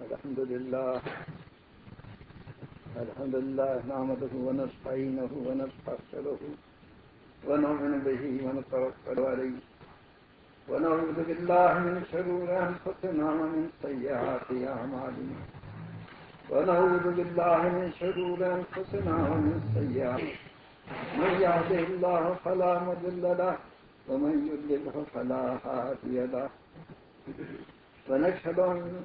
الحمد لله. الحمد لله نعمده ونستعينه ونستغفره ونؤمن به ونتوكل عليه. ونعوذ بالله من شرور أنفسنا ومن سيئات أعمالنا. ونعوذ بالله من شرور أنفسنا ومن سيئات. من يهده الله فلا مضل له ومن يضلله فلا هادي له. ونشهد أن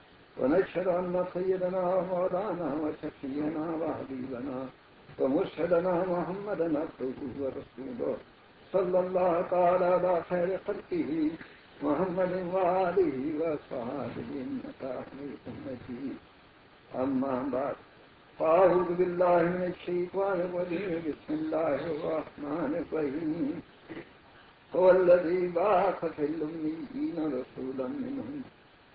ونشهد أن سيدنا ومولانا وشفينا وحبيبنا ومرشدنا محمدا عبده ورسوله صلى الله تعالى على خير خلقه محمد وآله وصحابه إنك حميد مجيد. أما بعد، فأعوذ بالله من الشيطان الرجيم. بسم الله الرحمن الرحيم. هو الذي بعث في الأميين رسولا منهم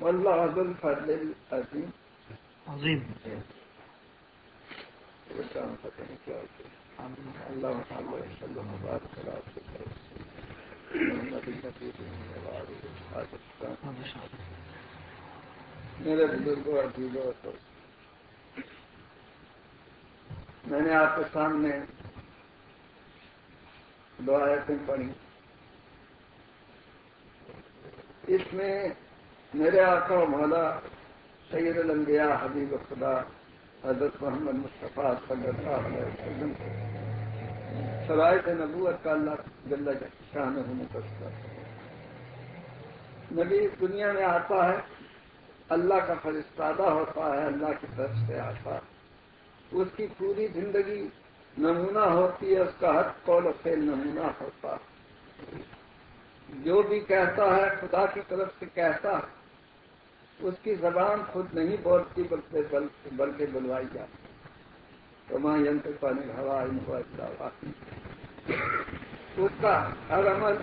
والله ذو الفضل العظيم عظيم اللہ وسلم. میرے عزیزوں تو میں نے آپ کے سامنے دو آیتیں پڑھی اس میں میرے آقا و مولا سید الانبیاء حبیب خدا حضرت محمد مصطفیٰ صلی اللہ علیہ وسلم شرائط نبوت کا اللہ جل شان متصر نبی اس دنیا میں آتا ہے، اللہ کا فرستادہ ہوتا ہے، اللہ کی طرف سے آتا ہے۔ اس کی پوری زندگی نمونہ ہوتی ہے، اس کا ہر قول و فیل نمونہ ہوتا ہے۔ جو بھی کہتا ہے، خدا کی طرف سے کہتا ہے۔ اس کی زبان خود نہیں بولتی، بلکہ بلکہ بلوائی جاتی تو ماں ینتر پانی ہوا، ان کو اس کا ہر عمل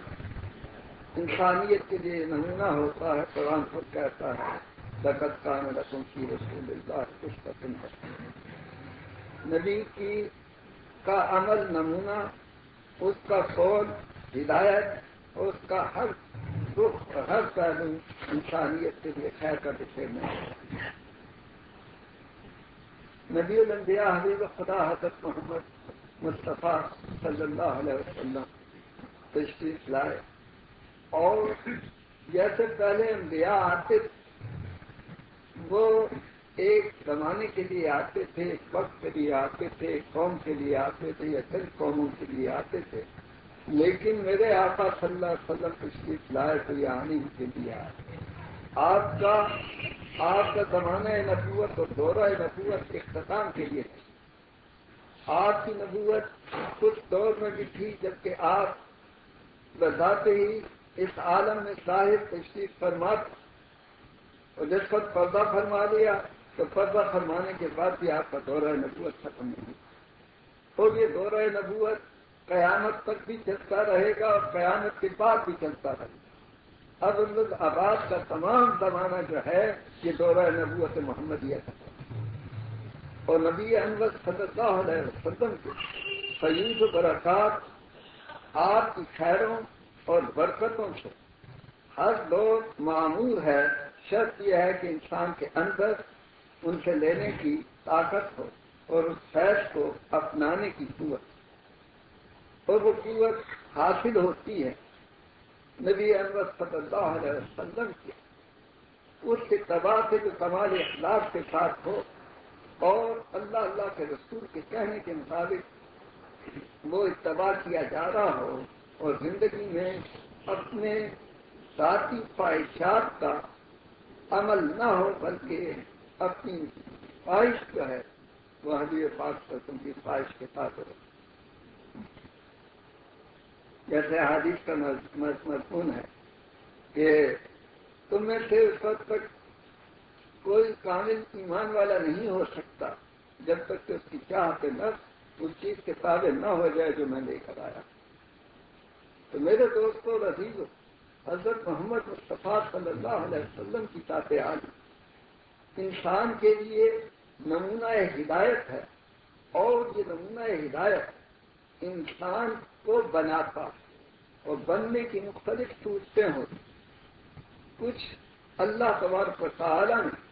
انسانیت کے لیے نمونہ ہوتا ہے، قرآن خود کہتا ہے دقت کان رسم کی رسول اللہ کچھ پسند ہے نبی کی کا عمل نمونہ، اس کا قول ہدایت، اس کا ہر دکھ ہر پہلو انسانیت کے لیے خیر کا دکھے میں نبی الانبیاء حبیب خدا حضرت محمد مصطفیٰ صلی اللہ علیہ وسلم تشریف لائے۔ اور جیسے پہلے انبیاء آتے وہ ایک زمانے کے لیے آتے تھے، ایک وقت کے لیے آتے تھے، ایک قوم کے لیے آتے تھے یا کئی قوموں کے لیے آتے تھے۔ لیکن میرے آقا صلی اللہ علیہ وسلم تشریف لائے تو یہ آنے کے لیے آئے۔ آپ کا آپ کا زمانہ نبوت اور دورہ نبوت اختتام کے لیے تھی آپ کی نبوت کچھ دور میں بھی تھی، جبکہ آپ بتاتے ہی اس عالم میں صاحب تشریف فرماتے اور جس وقت پردہ فرما لیا، تو پردہ فرمانے کے بعد بھی آپ کا دورہ نبوت ختم نہیں تو یہ دورہ نبوت قیامت تک بھی چلتا رہے گا اور قیامت کے بعد بھی چلتا رہے گا۔ اب آباد کا تمام زمانہ جو ہے، یہ دورہ نبوت محمدیہ کا اور نبی احمد صلی اللہ علیہ وسلم کے سعید و برکات آپ کی خیروں اور برکتوں سے ہر لوگ معمول ہے۔ شرط یہ ہے کہ انسان کے اندر ان سے لینے کی طاقت ہو اور اس فیض کو اپنانے کی قوت اور وہ قوت حاصل ہوتی ہے۔ نبی احمد صلی اللہ علیہ وسلم کی۔ اس کے تباہ سے جو کمال اخلاق کے ساتھ ہو اور اللہ اللہ کے رسول کے کہنے کے مطابق وہ اتباع کیا جا رہا ہو اور زندگی میں اپنے ذاتی خواہشات کا عمل نہ ہو بلکہ اپنی خواہش جو ہے وہ حبیب پاک تم کی خواہش کے ساتھ ہو۔ جیسے حادث کا مضمون ہے کہ تم میں سے اس وقت تک کوئی کامل ایمان والا نہیں ہو سکتا جب تک کہ اس کی چاہتے نفس اس چیز کے تابع نہ ہو جائے جو میں لے کر آیا تو میرے دوستوں رضیز حضرت محمد مصطفیٰ صلی اللہ علیہ وسلم کی تاط عالی انسان کے لیے نمونہ ہدایت ہے اور یہ نمونہ ہدایت انسان کو بناتا اور بننے کی مختلف صورتیں ہوتی کچھ اللہ تبارک و تعالی نے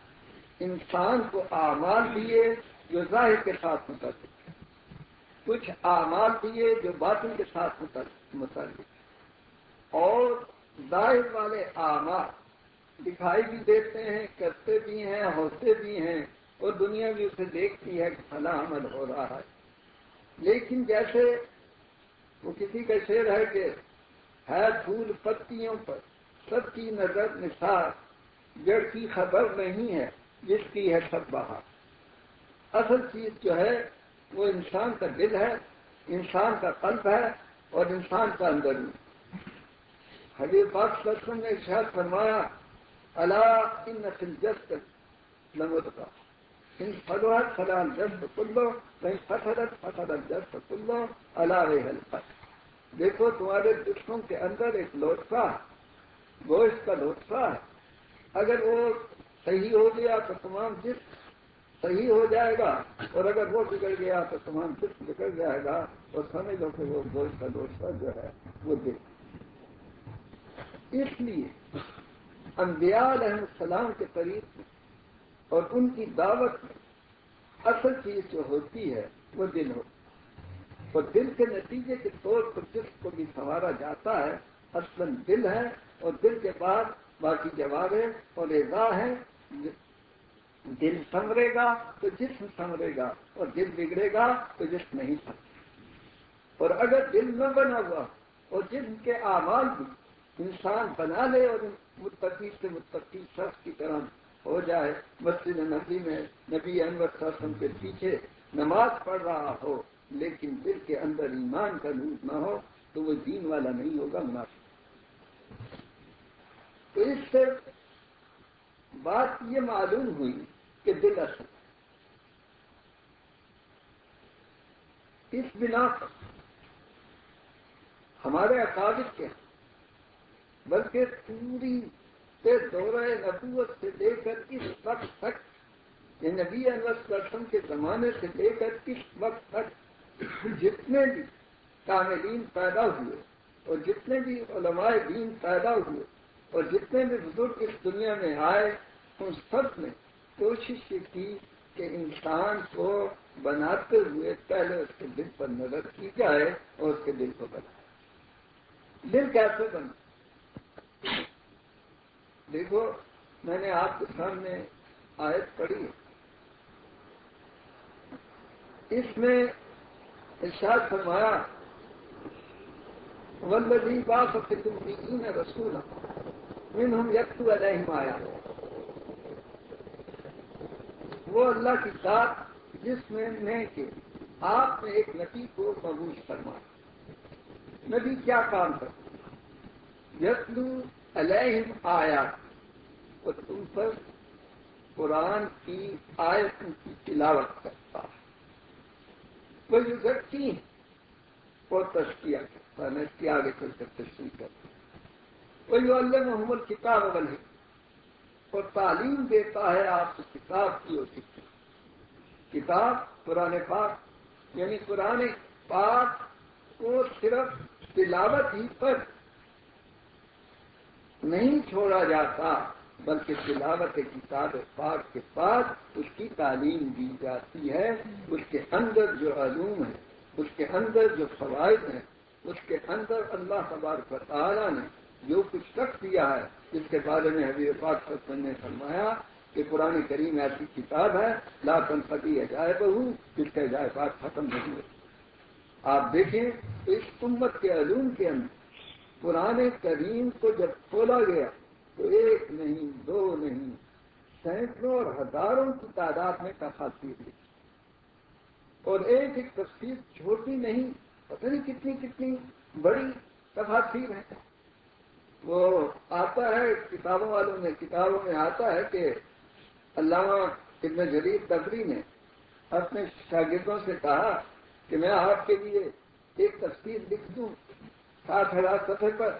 انسان کو اعمال دیے جو ظاہر کے ساتھ متعلق کچھ اعمال دیے جو باطن کے ساتھ متعلق اور ظاہر والے اعمال دکھائی بھی دیتے ہیں، کرتے بھی ہیں، ہوتے بھی ہیں اور دنیا بھی اسے دیکھتی ہے کہ فلاں عمل ہو رہا ہے۔ لیکن جیسے وہ کسی کا شعر ہے کہ ہے پھول پتیوں پر، سب کی نظر نثار، جڑ کی خبر نہیں ہے جس کی ہے سب بہار۔ اصل چیز جو ہے، وہ انسان کا دل ہے، انسان کا قلب ہے اور انسان کا اندر حبیب پاک لسن نے ارشاد فرمایا اللہ ان نسل جست لمد کا ان فلوحت فلاں جذب کلو کہیں فصلت فصلت جذب کلو اللہ رحل دیکھو، تمہارے دشمن کے اندر ایک لوٹفا گوشت کا لوٹفا ہے۔ اگر وہ صحیح ہو گیا تو تمام جسم صحیح ہو جائے گا، اور اگر وہ بگڑ گیا تو تمام جسم بگڑ جائے گا۔ اور سمجھ لو کہ وہ گوشت کا دوست جو ہے، وہ دے اس لیے انبیاء علیہ السلام کے قریب اور ان کی دعوت اصل چیز جو ہوتی ہے وہ دل ہو۔ اور دل کے نتیجے کے طور پر جسم کو بھی سنوارا جاتا ہے اصل دل ہے اور دل کے بعد باقی جوابیں اور اعزا ہے دل سنورے گا تو جسم سنورے گا اور دل بگڑے گا تو جسم نہیں سنگ اور اگر دل نہ بنا ہوا اور جسم کے اعمال بھی انسان بنا لے اور متقی سے متقی شخص کی طرح ہو جائے، مسجد نبی میں نبی انور قسم کے پیچھے نماز پڑھ رہا ہو، لیکن دل کے اندر ایمان کا نور نہ ہو، تو وہ دین والا نہیں ہوگا مناسب تو اس سے بات یہ معلوم ہوئی کہ دل اصل۔ اس بنا پر ہمارے اکابر کے بلکہ پوری سے دورہ نبوت سے لے کر اس وقت تک یہ نبی انس کے زمانے سے لے کر اس وقت تک جتنے بھی کاملین پیدا ہوئے اور جتنے بھی علماء دین پیدا ہوئے اور جتنے بھی بزرگ اس دنیا میں آئے، ان سب نے کوشش یہ کی کہ انسان کو بناتے ہوئے پہلے اس کے دل پر نظر کی جائے اور اس کے دل کو بنا دل کیسے بنا دیکھو، میں نے آپ کے سامنے آیت پڑھی اس میں ارشاد فرمایا ولدی باپ سے تم کی رسول من ہم یکسو علیہم آیا وہ اللہ کی ذات جس میں نے کہ آپ نے ایک نبی کو قبول فرما نبی کیا کام کرتا یتلو علیہم آیا اور تم پر قرآن کی آیت کی تلاوت کرتا وہ جو گٹتی اور تشکیہ کرتا ہے۔ میں اس کی آگے چل کر تشریح کرتا وہی اللہ محمد کتاب بنے اور تعلیم دیتا ہے آپ کو کتاب کی ہوتی کتاب قرآن پاک یعنی قرآن پاک کو صرف تلاوت ہی پر نہیں چھوڑا جاتا، بلکہ تلاوت کتاب پاک کے بعد اس کی تعلیم دی جاتی ہے۔ اس کے اندر جو علوم ہے اس کے اندر جو فوائد ہیں، اس کے اندر اللہ تبارک تعالیٰ نے جو کچھ رکھ دیا ہے جس کے بارے میں حبیب پاک سب نے فرمایا کہ قرآن کریم ایسی کتاب ہے، لا تنفتی جائے بہو جس کا جائے بات ختم نہیں ہوئی آپ دیکھیں، اس امت کے علوم کے اندر قرآن کریم کو جب کھولا گیا تو ایک نہیں، دو نہیں، سینکڑوں اور ہزاروں کی تعداد میں تفاصیر ہوئی۔ اور ایک ایک تصویر چھوٹی نہیں، پتہ نہیں کتنی کتنی بڑی تفاصیر ہے۔ وہ آتا ہے، کتابوں والوں میں، کتابوں میں آتا ہے کہ علامہ ابن جدید تبری نے اپنے شاگردوں سے کہا کہ میں آپ کے لیے ایک تصویر لکھ دوں۔ سات ہزار سفر پر۔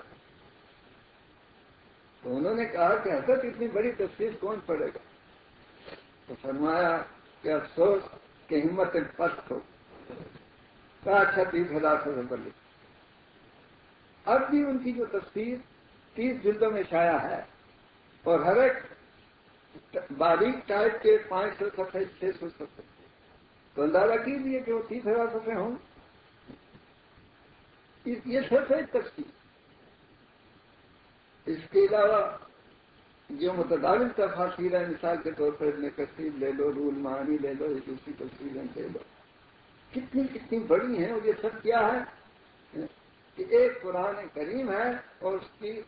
تو انہوں نے کہا کہ حضرت اتنی بڑی تصویر کون پڑے گا؟ تو فرمایا کہ افسوس کہ ہمت پست ہو۔ کہا اچھا تیس ہزار سفر پر لکھ اب بھی ان کی جو تصویر تیس جلدوں میں شایا ہے اور ہر ایک باریک ٹائپ کے پانچ سو سفے چھ سو سفے تو اندازہ کیجیے کہ وہ تیس ہزار سفے ہوں۔ یہ سب ہے تفصیل اس کے علاوہ جو متداول تفاصیر ہے مثال کے طور پر اتنے کثیر لے لو، رول مہانی لے لو دوسری تصویریں لے لو۔ کتنی کتنی بڑی ہیں اور یہ سب کیا ہے؟ کہ ایک قرآن کریم ہے اور اس کی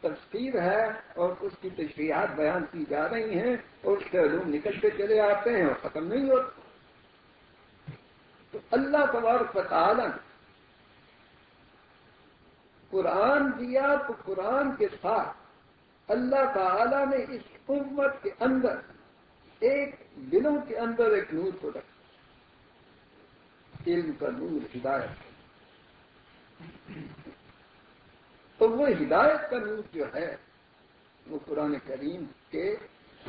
تفسیر ہے اور اس کی تشریحات بیان کی جا رہی ہیں اور اس کے علوم نکلتے چلے آتے ہیں اور ختم نہیں ہوتے۔ تو اللہ تبارک تعالی قرآن دیا تو قرآن کے ساتھ اللہ تعالی نے اس امت کے اندر، ایک دنوں کے اندر ایک نور کو رکھا۔ علم کا نور ہدایت تو وہ ہدایت کا نور جو ہے، وہ قرآن کریم کے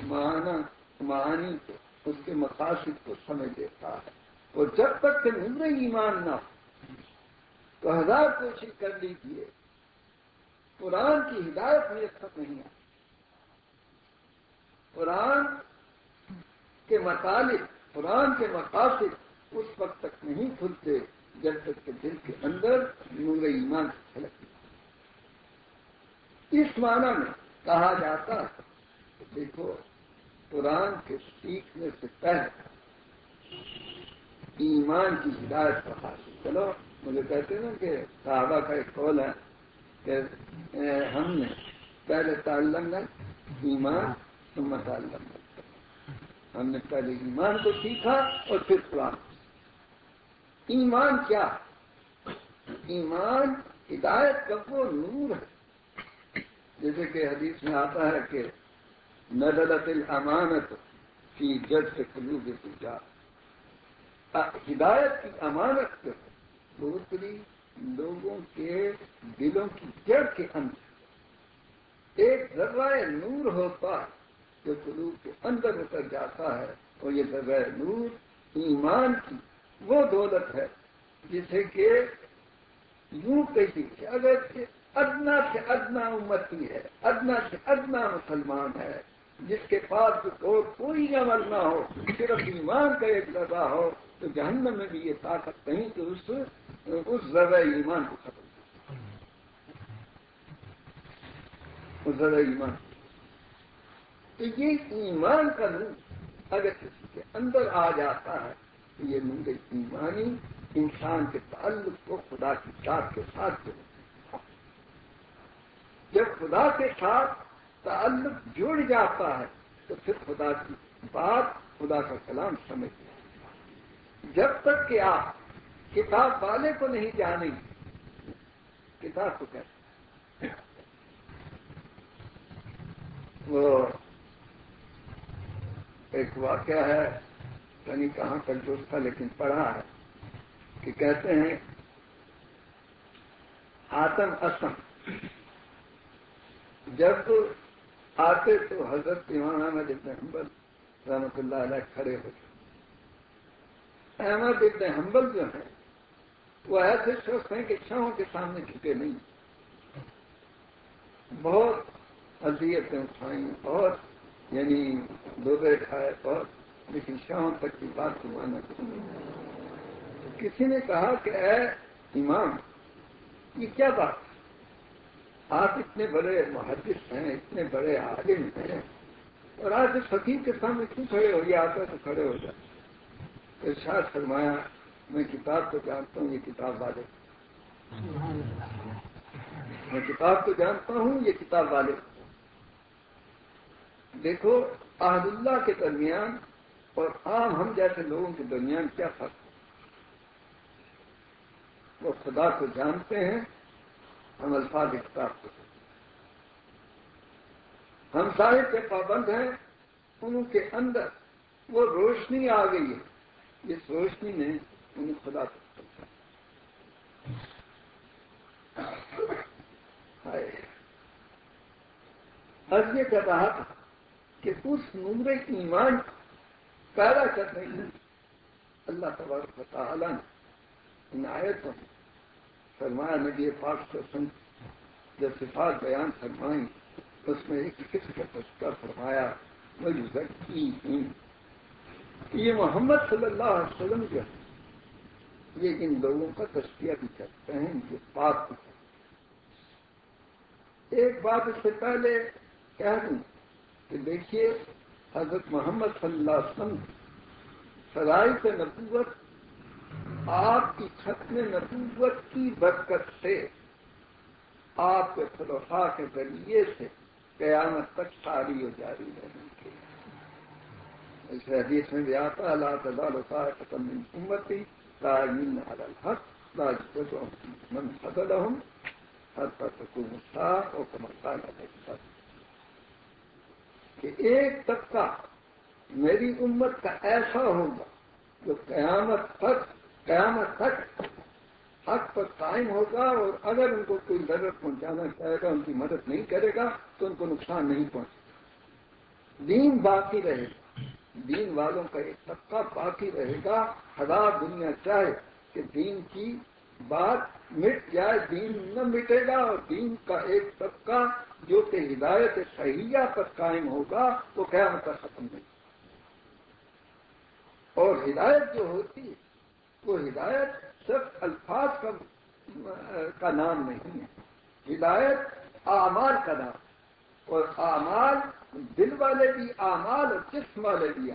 معنی کو، اس کے مقاصد کو سمجھ دیتا ہے۔ اور جب تک کہ نور ایمان نہ ہو تو ہزار کوشش کر لیجیے قرآن کی ہدایت میں تک نہیں آتی قرآن کے مطالب، قرآن کے مقاصد اس وقت تک نہیں کھلتے جب تک کہ دل کے اندر نور ایمان سے چھلک اس معنی میں کہا جاتا ہے دیکھو، قرآن کے سیکھنے سے پہلے ایمان کی ہدایت کا حاصل چلو مجھے کہتے ہیں نا کہ صحابہ کا ایک قول ہے کہ ہم نے پہلے تعلم ایمان، ثم تعلم ہم نے پہلے ایمان کو سیکھا اور پھر قرآن۔ ایمان کیا؟ ایمان ہدایت کا وہ نور ہے۔ جیسے کہ حدیث میں آتا ہے کہ ندلت الامانت کی جج سے قلوب پوجا ہدایت کی امانت دوسری لوگوں کے دلوں کی جڑ کے اندر۔ ایک ذرہ نور ہوتا ہے جو قلوب کے اندر اتر جاتا ہے، اور یہ ذرہ نور ایمان کی وہ دولت ہے جسے کہ یوں کہتی کہ اگر ادنا سے ادنا امتی ہے، ادنا سے ادنا مسلمان ہے جس کے پاس اور کوئی عمل نہ ہو، صرف ایمان کا ایک ذرا ہو، تو جہنم میں بھی یہ طاقت نہیں کہ اس اس ذرا ایمان کو ختم اس ذرا ایمان۔ تو یہ ایمان کا نور اگر کسی کے اندر آ جاتا ہے، تو یہ نور ایمانی انسان کے تعلق کو خدا کی ذات کے ساتھ جب خدا کے ساتھ تعلق جڑ جاتا ہے، تو پھر خدا کی بات، خدا کا کلام سمجھ جب تک کہ آپ کتاب والے کو نہیں جانیں کتاب کو کہتے وہ ایک واقعہ ہے یعنی کہاں تک جو تھا، لیکن پڑھا ہے کہ کہتے ہیں، آتم اسم۔ جب آتے تو حضرت امام احمد ابن حنبل رحمت اللہ علیہ کھڑے ہوتے احمد ابن حنبل جو ہیں، وہ ایسے شخص ہیں کہ چھاؤں کے سامنے جھکے نہیں۔ بہت اذیتیں اٹھائیں بہت یعنی دودے کھائے بہت لیکن شاہوں تک کی بات کو مانا کسی نے کہا کہ اے امام، یہ کیا بات آپ اتنے بڑے محدث ہیں، اتنے بڑے عالم ہیں۔ اور آج فقیر کے سامنے کیوں کھڑے ہو؟ گیا آتا تو کھڑے ہو جائے ارشاد فرمایا، میں کتاب کو جانتا ہوں، یہ کتاب والے۔ میں کتاب کو جانتا ہوں، یہ کتاب والے۔ دیکھو آحد اللہ کے درمیان اور عام ہم جیسے لوگوں کے درمیان کیا فرق وہ خدا کو جانتے ہیں ہم الفاظ کتاب کو ہم سارے کے پابند ہیں، ان کے اندر وہ روشنی آ گئی ہے۔ اس روشنی نے انہیں خدا کو یہ کر رہا تھا کہ اس نمر ایمان پیدا کرنے کی اللہ تبارک تعالیٰ نے ان آیتوں فرمایا نبی پاک سے جب صفات بیان فرمائیں، اس میں ایک قسم کا تذکر فرمایا ہوں۔ یہ محمد صلی اللہ علیہ وسلم جو ہے یہ ان لوگوں کا تشکیہ بھی کرتے ہیں ان کے پاک بھی کرتے ہیں۔ ایک بات اس سے پہلے کہہ دوں کہ دیکھیے، حضرت محمد صلی اللہ علیہ وسلم سے نبوت آپ کی ختم نبوت کی برکت سے، آپ کے خلفاء کے ذریعے سے قیامت تک ساری و جاری رہنے کے اس حدیث میں بھی آتا اللہ تعالیٰ ختم امتی تعین الحق، لا من فضلهم حتى تكون الساعة او كما قال عليه کہ ایک طبقہ میری امت کا ایسا ہوگا جو قیامت تک قیامت تک حق پر قائم ہوگا اور اگر ان کو کوئی ضرورت پہنچانا چاہے گا، ان کی مدد نہیں کرے گا، تو ان کو نقصان نہیں پہنچے گا۔ دین باقی رہے گا۔ دین والوں کا ایک طبقہ باقی رہے گا۔ ہزار دنیا چاہے کہ دین کی بات مٹ جائے، دین نہ مٹے گا اور دین کا ایک طبقہ جو کہ ہدایت صحیحہ پر قائم ہوگا، وہ قیامت کا ختم نہیں۔ اور ہدایت جو ہوتی ہے وہ ہدایت صرف الفاظ کا کا نام نہیں ہے۔ ہدایت اعمال کا نام اور اعمال دل والے بھی اعمال اور جسم والے بھی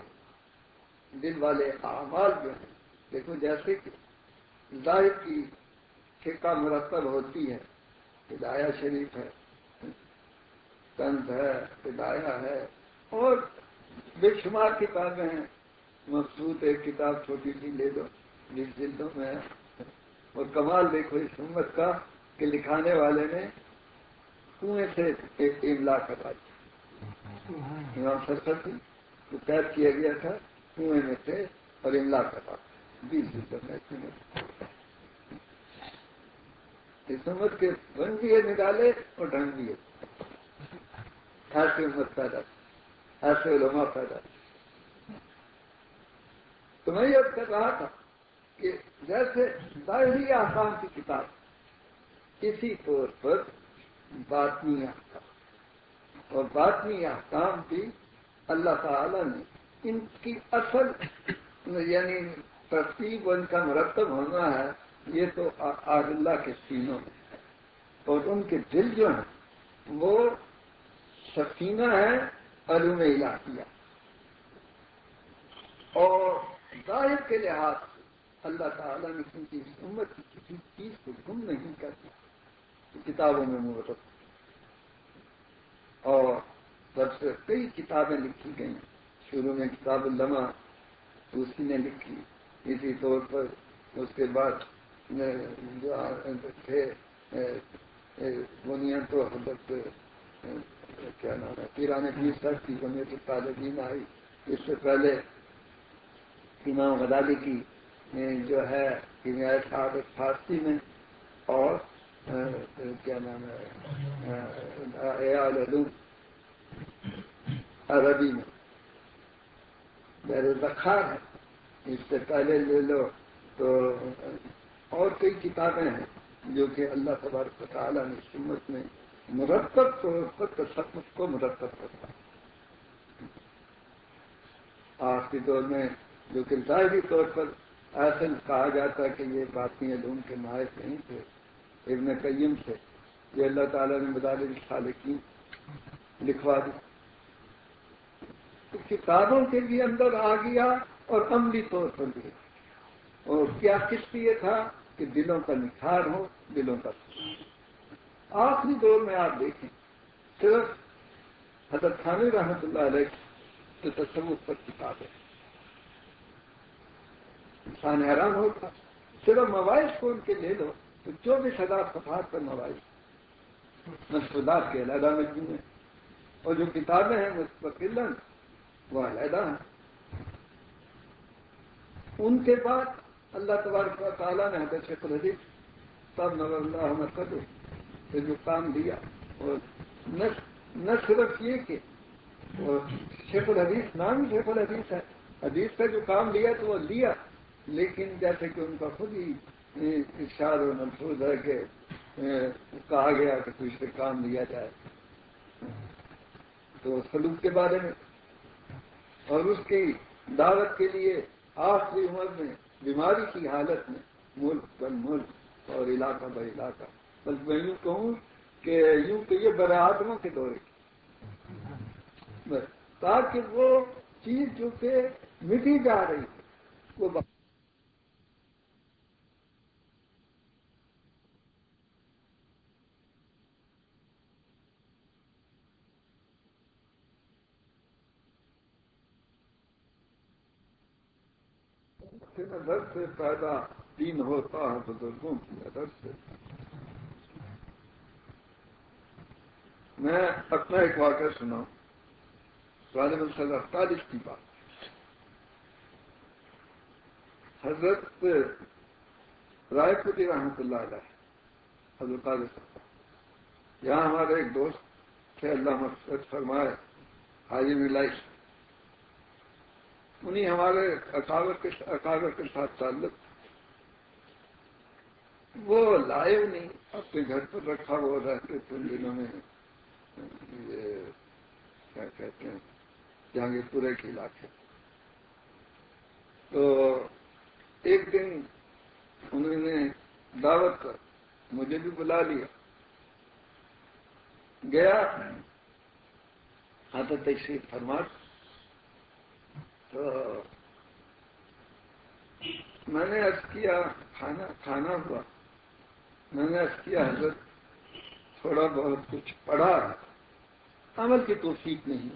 دل والے اعمال جو ہیں، دیکھو جیسے کہ ظاہر کی ٹھیکہ مرتب ہوتی ہے، ہدایہ شریف ہے کنز ہے، ہدایہ ہے، اور بے شمار کتابیں ہیں۔ مخصوص ایک کتاب چھوٹی سی لے دو۔ جس جلدوں میں اور کمال دیکھو اس امت کا کہ لکھانے والے نے کنویں سے ایک املا کروا دیا امام سرستی کو قید کیا گیا تھا، کنویں میں سے اور املا کروا بیس جلدوں میں اس امت کے بن بھی ہے نکالے اور ڈھنگ بھی ہے۔ ایسے امت پیدا ایسے علماء پیدا تو میں یہ کر رہا تھا کہ جیسے ظاہری آسام کی کتاب، اسی طور پر باطنی احکام۔ اور باطنی احکام بھی اللہ تعالی نے ان کی اصل یعنی ترتیب ان کا مرتب ہونا ہے، یہ تو آگ اللہ کے سینوں میں ہے۔ اور ان کے دل جو ہیں، وہ سکینہ ہے علوم علاقیہ اور ظاہر کے لحاظ سے اللہ تعالیٰ نے کیونکہ اس امت کی کسی چیز کو گم نہیں کرتی کتابوں میں مرتب اور سب سے کئی کتابیں لکھی گئیں، شروع میں کتاب الما اسی نے لکھی۔ اسی طور پر اس کے بعد جو تھے بنیا تو حضرت کیا نام ہے پیرانے بیس تک کی بنیاد طالبین آئی۔ اس سے پہلے امام غزالی کی جو ہے کیمیائی صحابت فارسی میں اور کیا نام ہے؟ عربی میں۔ بیر ذخار ہے۔ اس سے پہلے لے لو تو اور کئی کتابیں ہیں جو کہ اللہ تبارک تعالیٰ نے سمت میں مرتب طور پر تصمت کو مرتب کرتا آج کے دور میں جو کہ ظاہری طور پر ایسا کہا جاتا ہے کہ یہ باتیں علوم کے ماہر نہیں تھے ابن قیم سے۔ یہ اللہ تعالیٰ نے مدال خالقین لکھوا دی۔ تو کتابوں کے بھی اندر آ گیا اور عملی طور پر بھی اور کیا کس لیے تھا؟ کہ دلوں کا نکھار ہو، دلوں کا آخری دور میں آپ دیکھیں، صرف حضرت خان رحمت اللہ علیہ کے تصور پر کتاب ہے۔ انسان حیران ہوتا صرف موبائل کو ان کے لے لو تو چوبیس ہزار صفحات پر موبائل۔ مسودات کے علیحدہ مجموعے اور جو کتابیں ہیں مستقل وہ علیحدہ ہیں۔ ان کے بعد اللہ تبارک و تعالیٰ نے حضرت شیخ الحدیث سب نور اللہ مرکز سے جو کام دیا۔ اور نہ صرف یہ کہ شیخ الحدیث نام ہی شیخ الحدیث ہے۔ حدیث کا جو کام لیا تو وہ لیا۔ لیکن جیسے کہ ان کا خود ہی ارشاد و محفوظ ہے کہ کہا گیا کہ کچھ سے کام لیا جائے۔ تو سلوک کے بارے میں۔ اور اس کی دعوت کے لیے آخری عمر میں، بیماری کی حالت میں، ملک بن ملک اور علاقہ بہ علاقہ۔ بس میں یوں کہوں کہ یوں کہ یہ برآموں کے دورے۔ کی تاکہ وہ چیز جو کہ مٹی جا رہی وہ نظر سے پیدا دین ہوتا ہے، بزرگوں کی نظر سے۔ میں اپنا ایک واقعہ سنا غالب صد اڑتالیس کی بات۔ حضرت رائے پتی رحمت اللہ علیہ، حضرت یہاں ہمارے ایک دوست تھے، اللہ مقصد فرمائے، حاجی ملائی انہیں ہمارے اکاگر کے کے ساتھ تعلق وہ لائے نہیں، اپنے گھر پر رکھا وہ رہتے تھے ان دنوں میں۔ یہ کیا کہتے ہیں جہانگیر پورے کے علاقے۔ تو ایک دن انہوں نے دعوت کر، مجھے بھی بلا لیا۔ گیا ہاں تو تشریف فرماٹ تو میں نے ارض کیا، کھانا کھانا ہوا۔ میں نے ارض کیا، حضرت، تھوڑا بہت کچھ پڑھا عمل کی توفیق نہیں۔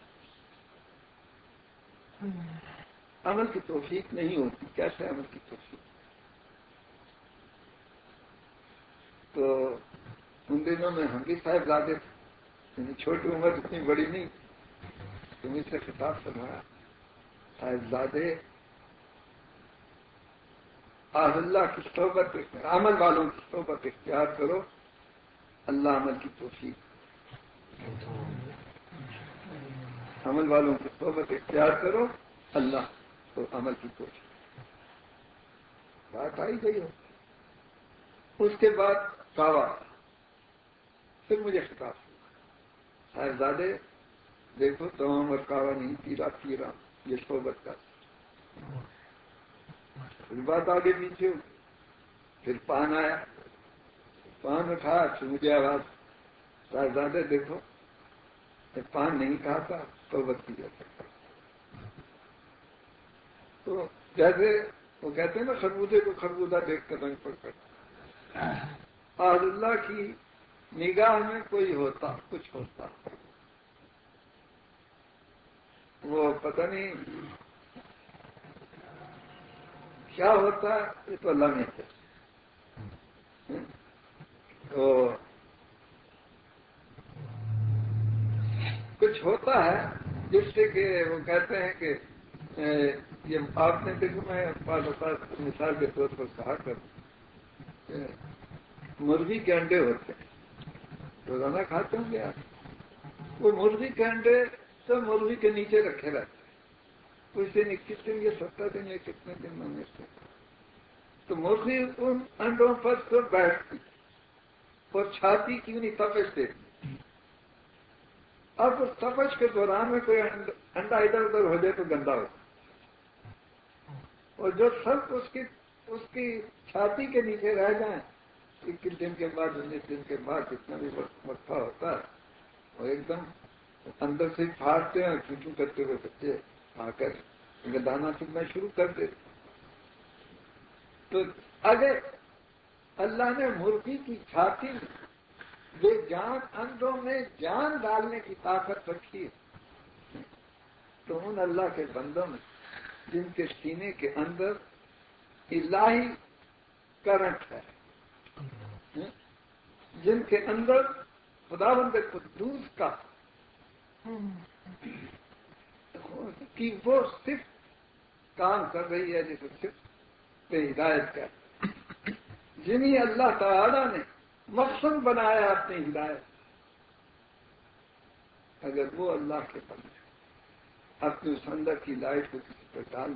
عمل کی توفیق نہیں ہوتی۔ کیسے عمل کی توفیق؟ تو ان دنوں میں ہم بھی صاحب زیادہ یعنی چھوٹی عمر اتنی بڑی نہیں۔ تمہیں سے خطاب سنوایا صاحبزادے آج اللہ کی صحبت عمل والوں کی صحبت اختیار کرو۔ اللہ عمل کی توفیق۔ عمل والوں کی صحبت اختیار کرو۔ اللہ تو عمل کی توفیق۔ بات آئی گئی ہو۔ اس کے بعد کعوا پھر مجھے خطاب۔ صاحبزادے دیکھو تمام اور کعوا نہیں تیرا تیرا یہ صحبت کا پھر بات آگے پیچھے پھر پان آیا۔ پان اٹھا تو مجھے آواز۔ شاہزادے دیکھو پان نہیں کہا تھا صحبت کی جاتا۔ تو جیسے وہ کہتے ہیں نا خربوزے کو خربوزہ دیکھ کر رنگ پڑ کر۔ آج اللہ کی نگاہ میں کوئی ہوتا کچھ ہوتا۔ وہ پتہ نہیں کیا ہوتا ہے، یہ تو اللہ میں تو کچھ ہوتا ہے، جس سے کہ وہ کہتے ہیں کہ یہ آپ نے دیکھو، میں پاس اوقات مثال کے طور پر کہا کر مرغی کے انڈے ہوتے ہیں۔ روزانہ کھاتے ہوں گے آپ؟ وہ مرغی کے انڈے سب مرغی کے نیچے رکھے رہتے کچھ دن اکیس دن یا سترہ دن یا کتنے دن میں تو مرغی ان انڈوں پر تو بیٹھتی۔ اور چھاتی کیوں نہیں تپش دیتی۔ اب اس تپش کے دوران میں کوئی انڈا ادھر ادھر ہو جائے تو گندا ہو اور جو سب اس کی اس کی چھاتی کے نیچے رہ جائیں، اکیس دن کے بعد، انیس دن کے بعد جتنا بھی وقفہ ہوتا ہے، وہ ایک دم اندر سے پھاڑتے ہیں چوچو کرتے ہوئے بچے آ کر دانا چننا شروع کر دیتے تو اگر اللہ نے مرغی کی چھاتی جو جان اندروں میں جان ڈالنے کی طاقت رکھی ہے تو ان اللہ کے بندوں میں جن کے سینے کے اندر الہی کرنٹ ہے۔ جن کے اندر خدا بند قدوس کا کہ وہ صرف کام کر رہی ہے جسے صرف پہ ہدایت کر جنہیں اللہ تعالی نے مقصد بنایا اپنی ہدایت۔ اگر وہ اللہ کے بندے اپنے اس اندر کی لائٹ کو کسی پر ڈال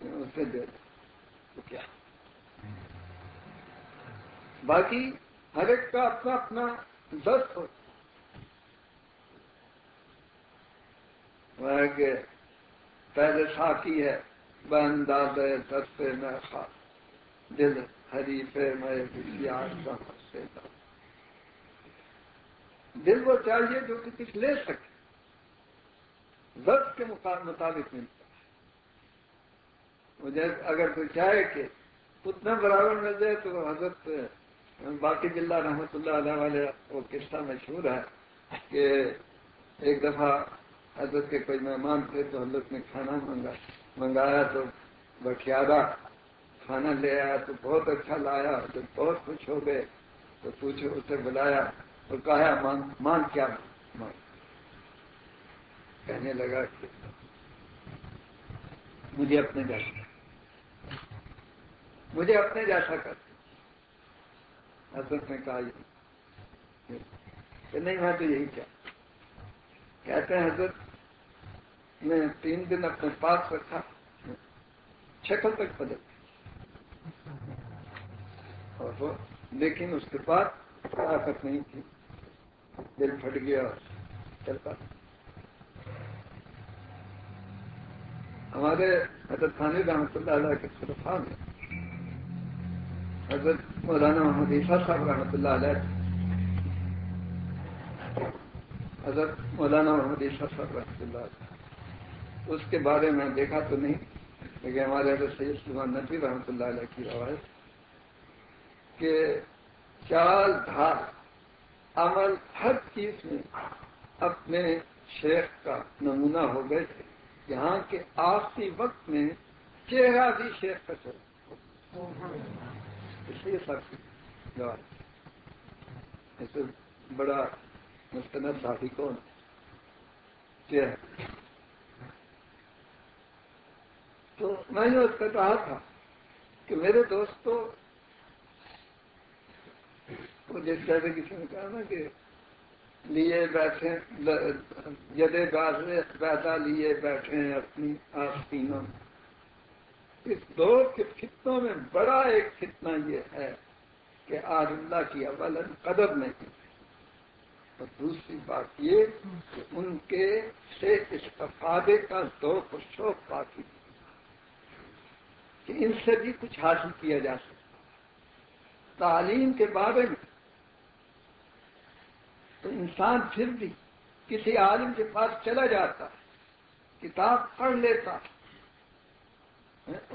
اسے دے دیں، تو کیا؟ باقی ہر ایک کا اپنا اپنا دست کہ پہلے ساکی ہے بنداز ہے میں خاص دل حریف میں کسی آج کا دل وہ چاہیے جو کہ کچھ لے سکے۔ ضبط کے مطابق ملتا ہے۔ مجھے اگر کوئی چاہے کہ اتنا برابر مل جائے تو حضرت باقی جلد رحمت اللہ علیہ والے وہ قصہ مشہور ہے کہ ایک دفعہ حضرت کے کوئی مہمان تھے تو حضرت نے کھانا منگا منگایا تو بٹیارہ کھانا لے آیا تو بہت اچھا لایا، تو بہت خوش ہو گئے۔ تو پوچھو، اسے بلایا اور کہا مان مان کیا؟ مان کہنے لگا کہ مجھے اپنے جیسا مجھے اپنے جیسا کر حضرت نے کہا، یہ کہ نہیں، میں تو یہی کیا۔ کہتے ہیں، حضرت میں تین دن اپنے پاس رکھا شکل تک بدل۔ اور وہ، لیکن اس کے بعد طاقت نہیں تھی۔ دل پھٹ گیا چلتا ہمارے حضرت خان رحمۃ اللہ علیہ کے صرفہ میں، حضرت مولانا محمد عیسیٰ صاحب رحمۃ اللہ علیہ، حضرت مولانا محمد عیسیٰ صاحب رحمۃ اللہ علیہ۔ اس کے بارے میں دیکھا تو نہیں، لیکن ہمارے حضرت سید سلمان نبی رحمۃ اللہ علیہ کی روایت کہ چال دھار، عمل ہر چیز میں اپنے شیخ کا نمونہ ہو گئے تھے۔ یہاں کے آخری وقت میں چہرہ بھی شیخ کا چل اس لیے سب ایسے بڑا مستند ساتھی کون تو میں نے اس کا کہا تھا کہ میرے دوستوں جس طرح کسی نے کہا نا کہ لیے بیٹھے، جدے پیدا لیے بیٹھے ہیں اپنی آستینوں اس دور کے فتنوں میں بڑا ایک فتنہ یہ ہے کہ آج اللہ کی اول قدر نہیں اور دوسری بات یہ کہ ان کے سے استفادے کا دو کو شوق باقی کہ ان سے بھی کچھ حاصل کیا جا سکتا تعلیم کے بارے میں تو انسان پھر بھی کسی عالم کے پاس چلا جاتا کتاب پڑھ لیتا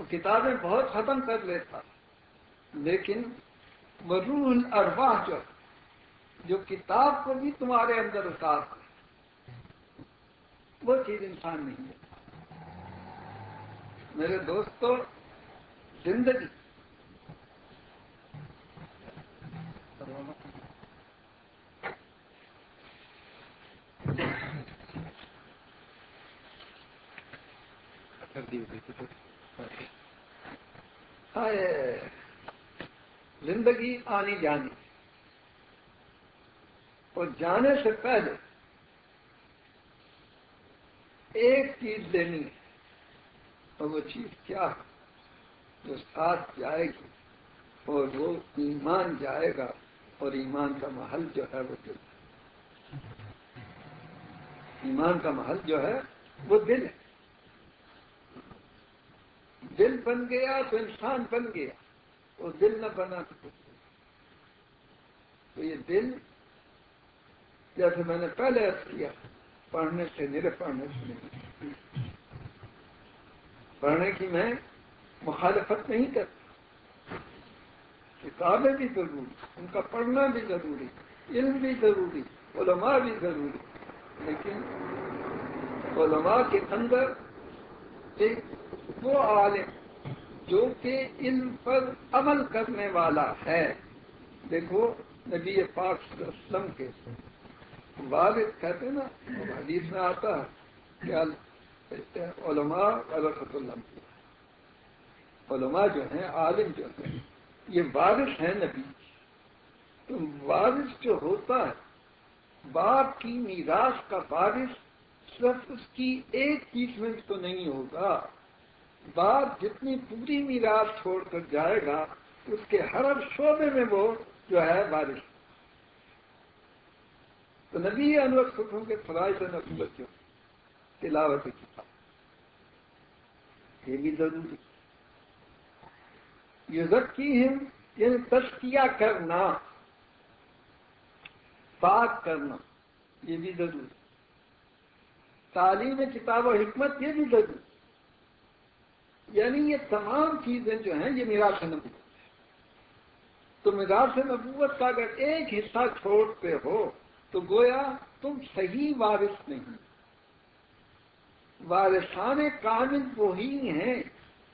کتابیں بہت ختم کر لیتا لیکن مرون الارواح جو جو کتاب کو بھی تمہارے اندر اتار وہ چیز انسان نہیں ہے میرے دوستوں زندگی۔ زندگی آنی جانی۔ اور جانے سے پہلے ایک چیز لینی ہے، اور وہ چیز کیا ہے؟ جو ساتھ جائے گی اور وہ ایمان جائے گا اور ایمان کا محل جو ہے وہ دل ایمان کا محل جو ہے وہ دل ہے۔ دل بن گیا تو انسان بن گیا اور دل نہ بنا تو تو یہ دل جیسے میں نے پہلے ارد کیا، پڑھنے سے میرے پڑھنے سے نہیں۔ پڑھنے کی میں مخالفت نہیں کرتا کتابیں بھی ضروری، ان کا پڑھنا بھی ضروری، علم بھی ضروری، علماء بھی ضروری۔ لیکن علماء کے اندر ایک وہ عالم جو کہ علم پر عمل کرنے والا ہے۔ دیکھو، نبی پاک صلی اللہ علیہ وسلم کے والد کہتے نا حدیث میں آتا ہے کہ علماء الرحت اللہ علماء جو ہیں، عالم جو ہیں، یہ وارث ہیں نبی۔ تو وارث جو ہوتا ہے، باپ کی میراث کا وارث صرف اس کی ایک ٹریٹمنٹ تو نہیں ہوگا۔ باپ جتنی پوری میراث چھوڑ کر جائے گا، اس کے ہر شعبے میں وہ جو ہے بارش تو نبی انور سکھوں کے فرائض نقوبت جو تلاوت کتاب۔ یہ بھی ضروری۔ یہ یعنی تشکیہ کرنا، پاک کرنا، یہ بھی ضروری تعلیم کتاب و حکمت، یہ بھی ضروری یعنی یہ تمام چیزیں جو ہیں، یہ میرا سے نبوت تو میراث نبوت کا اگر ایک حصہ چھوڑتے ہو، تو گویا تم صحیح وارث نہیں۔ وارثان کامل وہی ہیں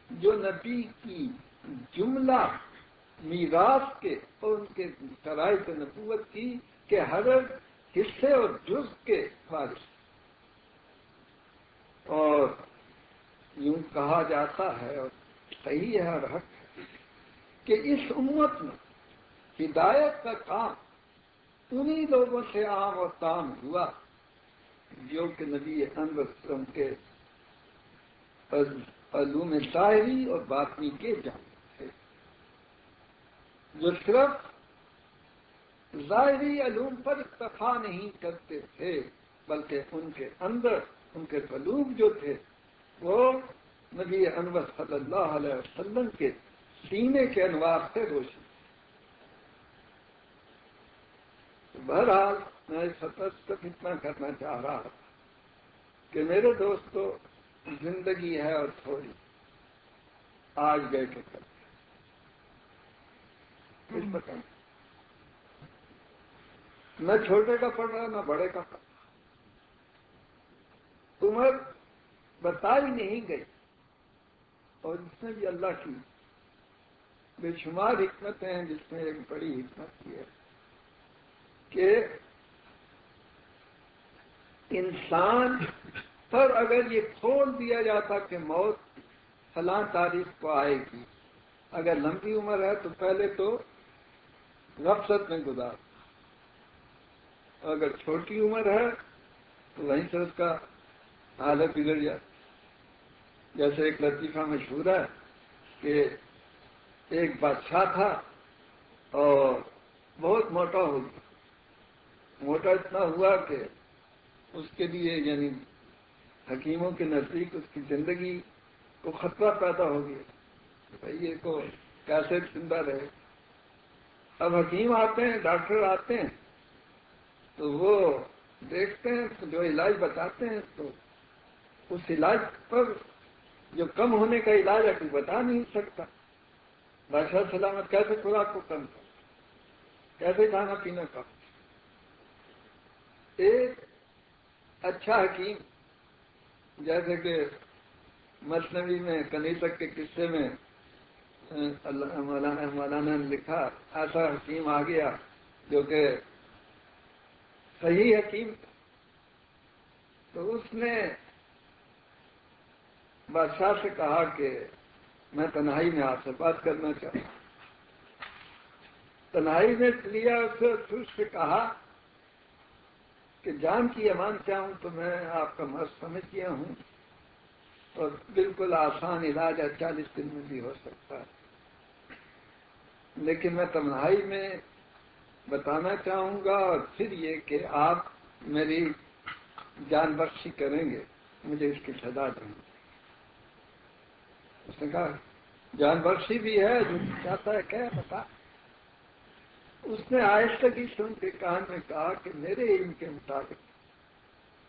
جو نبی کی جملہ میراث کے اور ان کے شرائط نبوت کی کہ ہر حصے اور جز کے وارث اور یوں کہا جاتا ہے اور صحیح ہے اور حق کہ اس امت میں ہدایت کا کام انہی لوگوں سے عام اور تام ہوا جو کہ نبی انسلم کے علوم ظاہری اور باطنی کے جان جو صرف ظاہری علوم پر اتفا نہیں کرتے تھے، بلکہ ان کے اندر، ان کے علوم جو تھے، وہ نبی انور صلی اللہ علیہ وسلم کے سینے کے انوار سے روشن بہرحال، میں سطح تک اتنا کرنا چاہ رہا تھا کہ میرے دوستو، زندگی ہے اور تھوڑی، آج بیٹھے کر کچھ بتائیں نہ چھوٹے کا پڑھ رہا نہ بڑے کا۔ پڑھ رہا عمر بتائی نہیں گئی۔ اور اس میں بھی اللہ کی بے شمار حکمتیں ہیں جس میں ایک بڑی حکمت کی ہے کہ انسان پر اگر یہ کھول دیا جاتا کہ موت فلاں تاریخ کو آئے گی۔ اگر لمبی عمر ہے تو پہلے تو غفلت میں گزار اگر چھوٹی عمر ہے تو وہیں سے اس کا حالت بگڑ جاتی جیسے ایک لطیفہ مشہور ہے کہ ایک بادشاہ تھا اور بہت موٹا ہو گیا۔ موٹا اتنا ہوا کہ اس کے لیے یعنی حکیموں کے نزدیک اس کی زندگی کو خطرہ پیدا ہو گیا۔ بھائی یہ کو کیسے زندہ رہے؟ اب حکیم آتے ہیں، ڈاکٹر آتے ہیں، تو وہ دیکھتے ہیں جو علاج بتاتے ہیں، تو اس علاج پر جو کم ہونے کا علاج ہے، کوئی بتا نہیں سکتا۔ بادشاہ سلامت کیسے خوراک کو کم کر کیسے کھانا پینا کم ایک اچھا حکیم، جیسے کہ مصنوعی میں کنیتک کے قصے میں مولانا مولانا نے لکھا ایسا حکیم آ گیا، جو کہ صحیح حکیم تو اس نے بادشاہ سے کہا کہ میں تنہائی میں آپ سے بات کرنا چاہتا ہوں۔ تنہائی میں لیا سے کہا کہ جان کی امان چاہوں تو میں آپ کا مرض سمجھ گیا ہوں اور بالکل آسان علاج ہے چالیس دن میں بھی ہو سکتا ہے۔ لیکن میں تنہائی میں بتانا چاہوں گا اور پھر یہ کہ آپ میری جان بخشی کریں گے، مجھے اس کی سزا دیں گے۔ اس نے کہا، جان بخشی بھی ہے، جو چاہتا ہے کیا بتا۔ اس نے آہستگی سن کے کان میں کہا کہ میرے علم کے مطابق